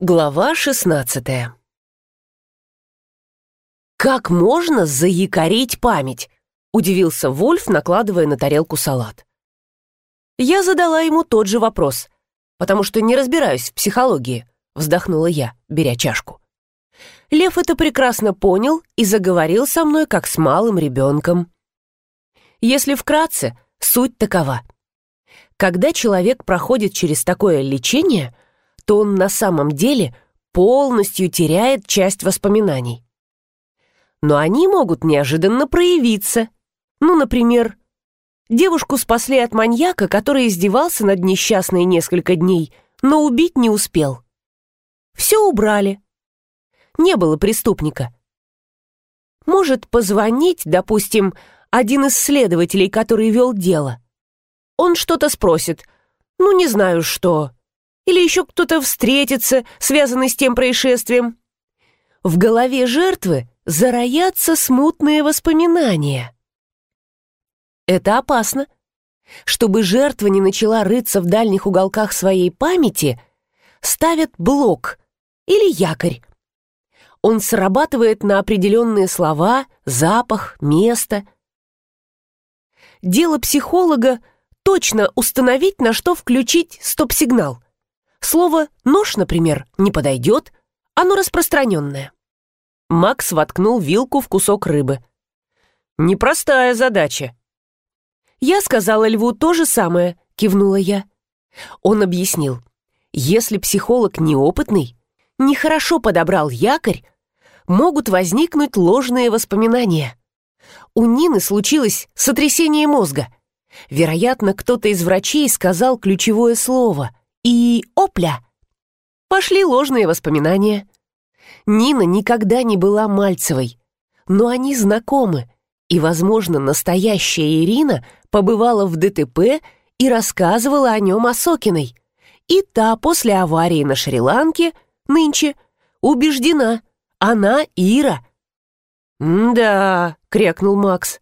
Глава шестнадцатая «Как можно заякорить память?» — удивился Вульф, накладывая на тарелку салат. Я задала ему тот же вопрос, потому что не разбираюсь в психологии, вздохнула я, беря чашку. Лев это прекрасно понял и заговорил со мной, как с малым ребенком. Если вкратце, суть такова. Когда человек проходит через такое лечение — то он на самом деле полностью теряет часть воспоминаний. Но они могут неожиданно проявиться. Ну, например, девушку спасли от маньяка, который издевался над несчастной несколько дней, но убить не успел. Все убрали. Не было преступника. Может позвонить, допустим, один из следователей, который вел дело. Он что-то спросит. Ну, не знаю что или еще кто-то встретится, связанный с тем происшествием. В голове жертвы зароятся смутные воспоминания. Это опасно. Чтобы жертва не начала рыться в дальних уголках своей памяти, ставят блок или якорь. Он срабатывает на определенные слова, запах, место. Дело психолога точно установить, на что включить стоп-сигнал – Слово «нож», например, не подойдет, оно распространенное. Макс воткнул вилку в кусок рыбы. «Непростая задача». «Я сказала льву то же самое», — кивнула я. Он объяснил. «Если психолог неопытный, нехорошо подобрал якорь, могут возникнуть ложные воспоминания. У Нины случилось сотрясение мозга. Вероятно, кто-то из врачей сказал ключевое слово и опля! Пошли ложные воспоминания. Нина никогда не была Мальцевой, но они знакомы, и, возможно, настоящая Ирина побывала в ДТП и рассказывала о нем Осокиной. И та после аварии на Шри-Ланке нынче убеждена, она Ира. «Да», — крякнул Макс.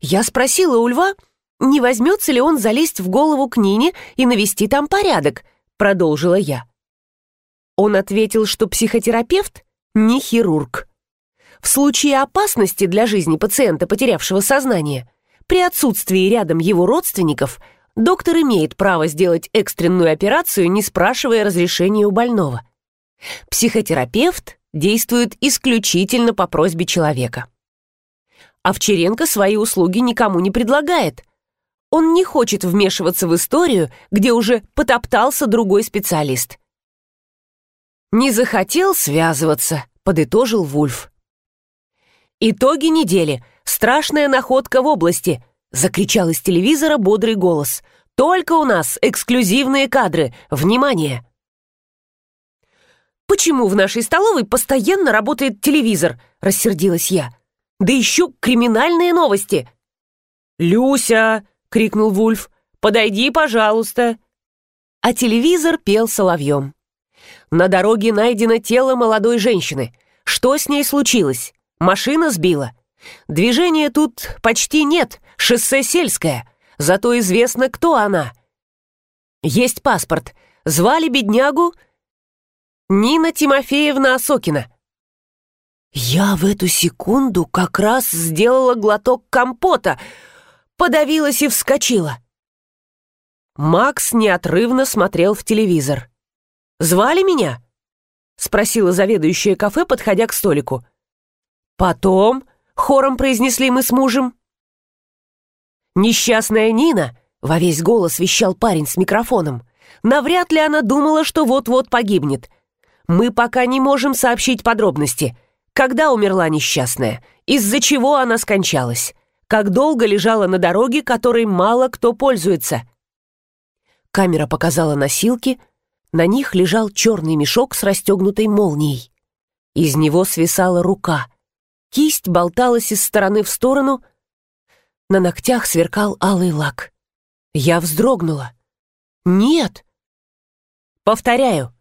Я спросила у Льва, не возьмется ли он залезть в голову к Нине и навести там порядок, продолжила я. Он ответил, что психотерапевт не хирург. В случае опасности для жизни пациента, потерявшего сознание, при отсутствии рядом его родственников, доктор имеет право сделать экстренную операцию, не спрашивая разрешения у больного. Психотерапевт действует исключительно по просьбе человека. Овчаренко свои услуги никому не предлагает, он не хочет вмешиваться в историю, где уже потоптался другой специалист. «Не захотел связываться», — подытожил Вульф. «Итоги недели. Страшная находка в области», — закричал из телевизора бодрый голос. «Только у нас эксклюзивные кадры. Внимание!» «Почему в нашей столовой постоянно работает телевизор?» — рассердилась я. «Да еще криминальные новости!» «Люся!» — крикнул Вульф. «Подойди, пожалуйста!» А телевизор пел соловьем. На дороге найдено тело молодой женщины. Что с ней случилось? Машина сбила? Движения тут почти нет, шоссе сельское. Зато известно, кто она. Есть паспорт. Звали беднягу Нина Тимофеевна Осокина. Я в эту секунду как раз сделала глоток компота — подавилась и вскочила. Макс неотрывно смотрел в телевизор. «Звали меня?» — спросила заведующая кафе, подходя к столику. «Потом», — хором произнесли мы с мужем. «Несчастная Нина», — во весь голос вещал парень с микрофоном, «навряд ли она думала, что вот-вот погибнет. Мы пока не можем сообщить подробности. Когда умерла несчастная? Из-за чего она скончалась? Как долго лежала на дороге, которой мало кто пользуется. Камера показала носилки, на них лежал черный мешок с расстегнутой молнией. Из него свисала рука. Кисть болталась из стороны в сторону. На ногтях сверкал алый лак. Я вздрогнула. «Нет!» «Повторяю,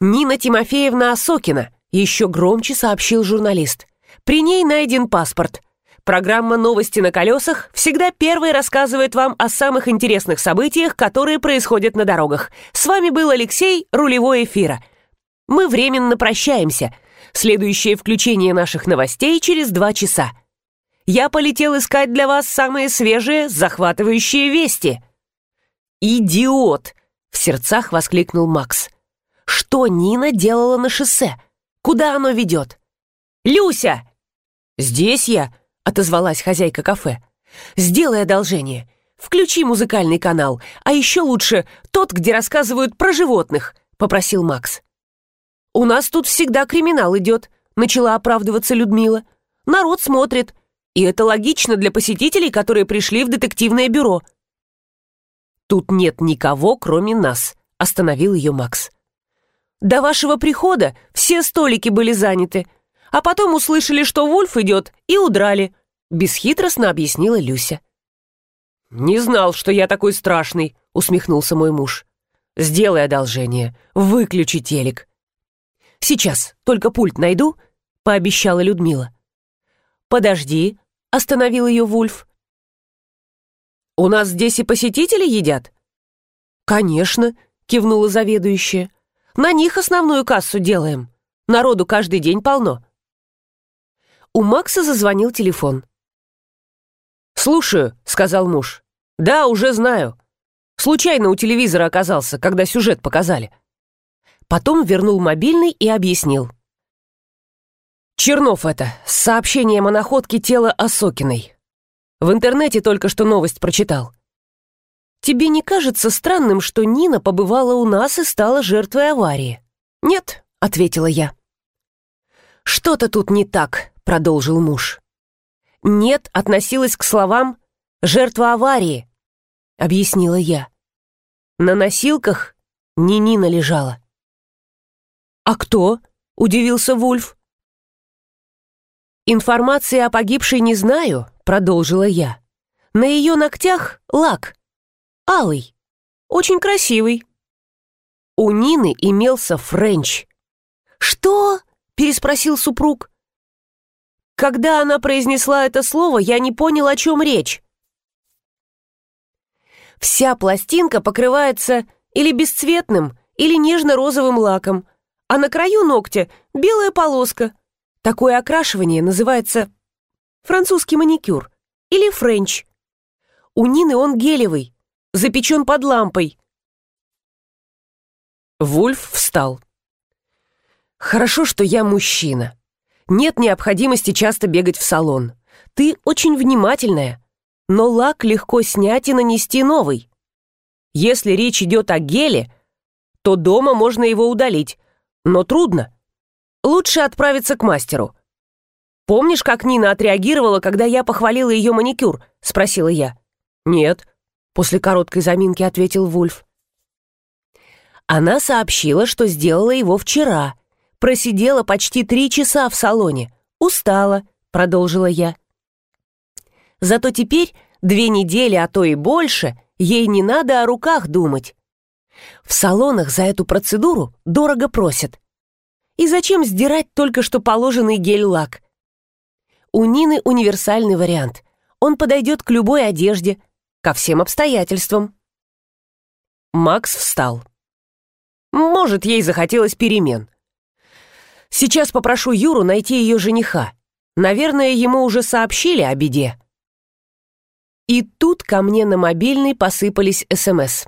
Нина Тимофеевна Осокина», еще громче сообщил журналист. «При ней найден паспорт. Программа «Новости на колесах» всегда первой рассказывает вам о самых интересных событиях, которые происходят на дорогах. С вами был Алексей, рулевой эфира. Мы временно прощаемся. Следующее включение наших новостей через два часа. Я полетел искать для вас самые свежие, захватывающие вести». «Идиот!» — в сердцах воскликнул Макс. «Что Нина делала на шоссе? Куда оно ведет?» «Люся!» «Здесь я!» — отозвалась хозяйка кафе. «Сделай одолжение. Включи музыкальный канал, а еще лучше тот, где рассказывают про животных», — попросил Макс. «У нас тут всегда криминал идет», — начала оправдываться Людмила. «Народ смотрит, и это логично для посетителей, которые пришли в детективное бюро». «Тут нет никого, кроме нас», — остановил ее Макс. «До вашего прихода все столики были заняты, а потом услышали, что Вульф идет, и удрали», — бесхитростно объяснила Люся. «Не знал, что я такой страшный», — усмехнулся мой муж. «Сделай одолжение, выключи телек». «Сейчас, только пульт найду», — пообещала Людмила. «Подожди», — остановил ее Вульф. «У нас здесь и посетители едят?» «Конечно», — кивнула заведующая. «На них основную кассу делаем. Народу каждый день полно». У Макса зазвонил телефон. «Слушаю», — сказал муж. «Да, уже знаю. Случайно у телевизора оказался, когда сюжет показали». Потом вернул мобильный и объяснил. «Чернов это, с сообщением о находке тела Осокиной. В интернете только что новость прочитал. Тебе не кажется странным, что Нина побывала у нас и стала жертвой аварии?» «Нет», — ответила я. «Что-то тут не так», — продолжил муж. «Нет» относилась к словам «жертва аварии», — объяснила я. На носилках не Нина лежала. «А кто?» — удивился Вульф. «Информации о погибшей не знаю», — продолжила я. «На ее ногтях лак. Алый. Очень красивый». У Нины имелся френч. «Что?» — переспросил супруг. Когда она произнесла это слово, я не понял, о чем речь. Вся пластинка покрывается или бесцветным, или нежно-розовым лаком, а на краю ногтя белая полоска. Такое окрашивание называется французский маникюр или френч. У Нины он гелевый, запечен под лампой. Вульф встал. «Хорошо, что я мужчина. Нет необходимости часто бегать в салон. Ты очень внимательная, но лак легко снять и нанести новый. Если речь идет о геле, то дома можно его удалить, но трудно. Лучше отправиться к мастеру. «Помнишь, как Нина отреагировала, когда я похвалила ее маникюр?» — спросила я. «Нет», — после короткой заминки ответил Вульф. Она сообщила, что сделала его вчера — Просидела почти три часа в салоне. Устала, продолжила я. Зато теперь две недели, а то и больше, ей не надо о руках думать. В салонах за эту процедуру дорого просят. И зачем сдирать только что положенный гель-лак? У Нины универсальный вариант. Он подойдет к любой одежде, ко всем обстоятельствам. Макс встал. Может, ей захотелось перемен. Сейчас попрошу Юру найти ее жениха. Наверное, ему уже сообщили о беде. И тут ко мне на мобильный посыпались СМС.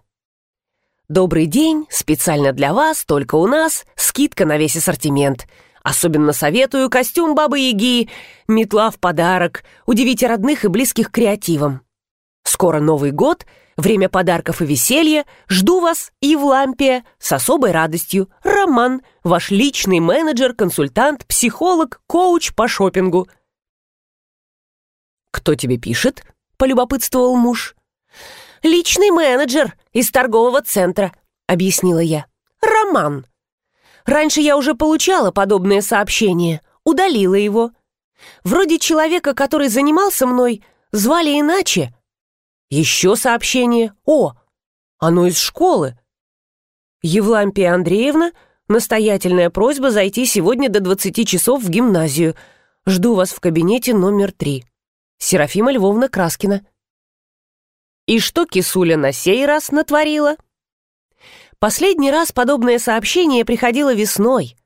«Добрый день, специально для вас, только у нас, скидка на весь ассортимент. Особенно советую костюм Бабы-Яги, метла в подарок, удивите родных и близких креативом. Скоро Новый год — Время подарков и веселья. Жду вас, Евлампия, с особой радостью. Роман, ваш личный менеджер, консультант, психолог, коуч по шопингу. «Кто тебе пишет?» — полюбопытствовал муж. «Личный менеджер из торгового центра», — объяснила я. «Роман. Раньше я уже получала подобное сообщение, удалила его. Вроде человека, который занимался мной, звали иначе, еще сообщение. О, оно из школы. Евлампия Андреевна, настоятельная просьба зайти сегодня до 20 часов в гимназию. Жду вас в кабинете номер три. Серафима Львовна Краскина. И что кисуля на сей раз натворила? Последний раз подобное сообщение приходило весной.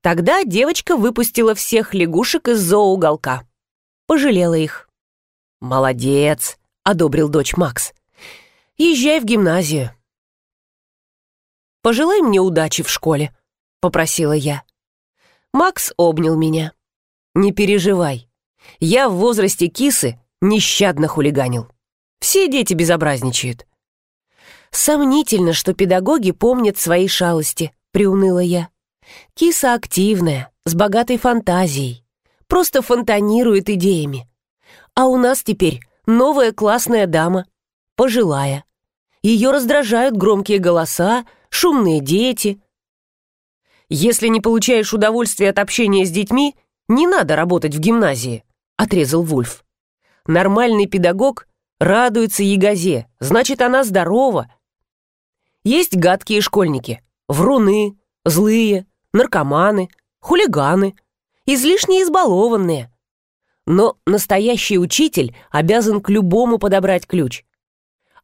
Тогда девочка выпустила всех лягушек из зооуголка. Пожалела их. «Молодец», — одобрил дочь Макс. «Езжай в гимназию». «Пожелай мне удачи в школе», — попросила я. Макс обнял меня. «Не переживай. Я в возрасте кисы нещадно хулиганил. Все дети безобразничают». «Сомнительно, что педагоги помнят свои шалости», — приуныла я. «Киса активная, с богатой фантазией, просто фонтанирует идеями. А у нас теперь новая классная дама, пожилая. Ее раздражают громкие голоса, шумные дети, если не получаешь удовольствия от общения с детьми, не надо работать в гимназии», — отрезал Вульф. «Нормальный педагог радуется ягозе, значит, она здорова. Есть гадкие школьники, вруны, злые, наркоманы, хулиганы, излишне избалованные. Но настоящий учитель обязан к любому подобрать ключ.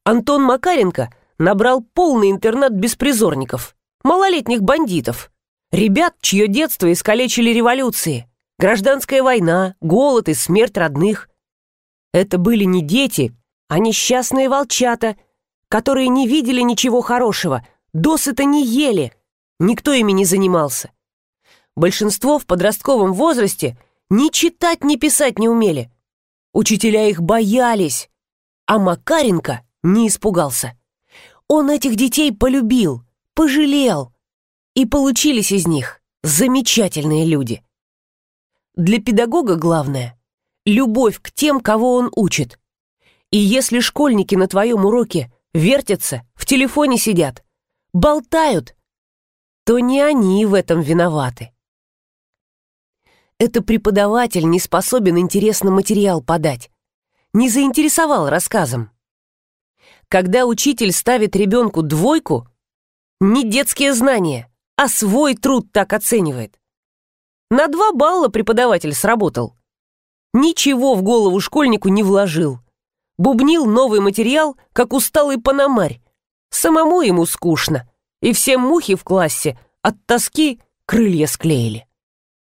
Антон Макаренко набрал полный интернат беспризорников, малолетних бандитов. Ребят, чье детство искалечили революции, гражданская война, голод и смерть родных. Это были не дети, а несчастные волчата, которые не видели ничего хорошего, досыта не ели, никто ими не занимался. Большинство в подростковом возрасте ни читать, ни писать не умели. Учителя их боялись, а Макаренко не испугался. Он этих детей полюбил, пожалел, и получились из них замечательные люди. Для педагога главное — любовь к тем, кого он учит. И если школьники на твоем уроке вертятся, в телефоне сидят, болтают, то не они в этом виноваты. Это преподаватель не способен интересный материал подать, не заинтересовал рассказом. Когда учитель ставит ребенку двойку, не детские знания, а свой труд так оценивает. На два балла преподаватель сработал. Ничего в голову школьнику не вложил. Бубнил новый материал, как усталый паномарь. Самому ему скучно, и все мухи в классе от тоски крылья склеили.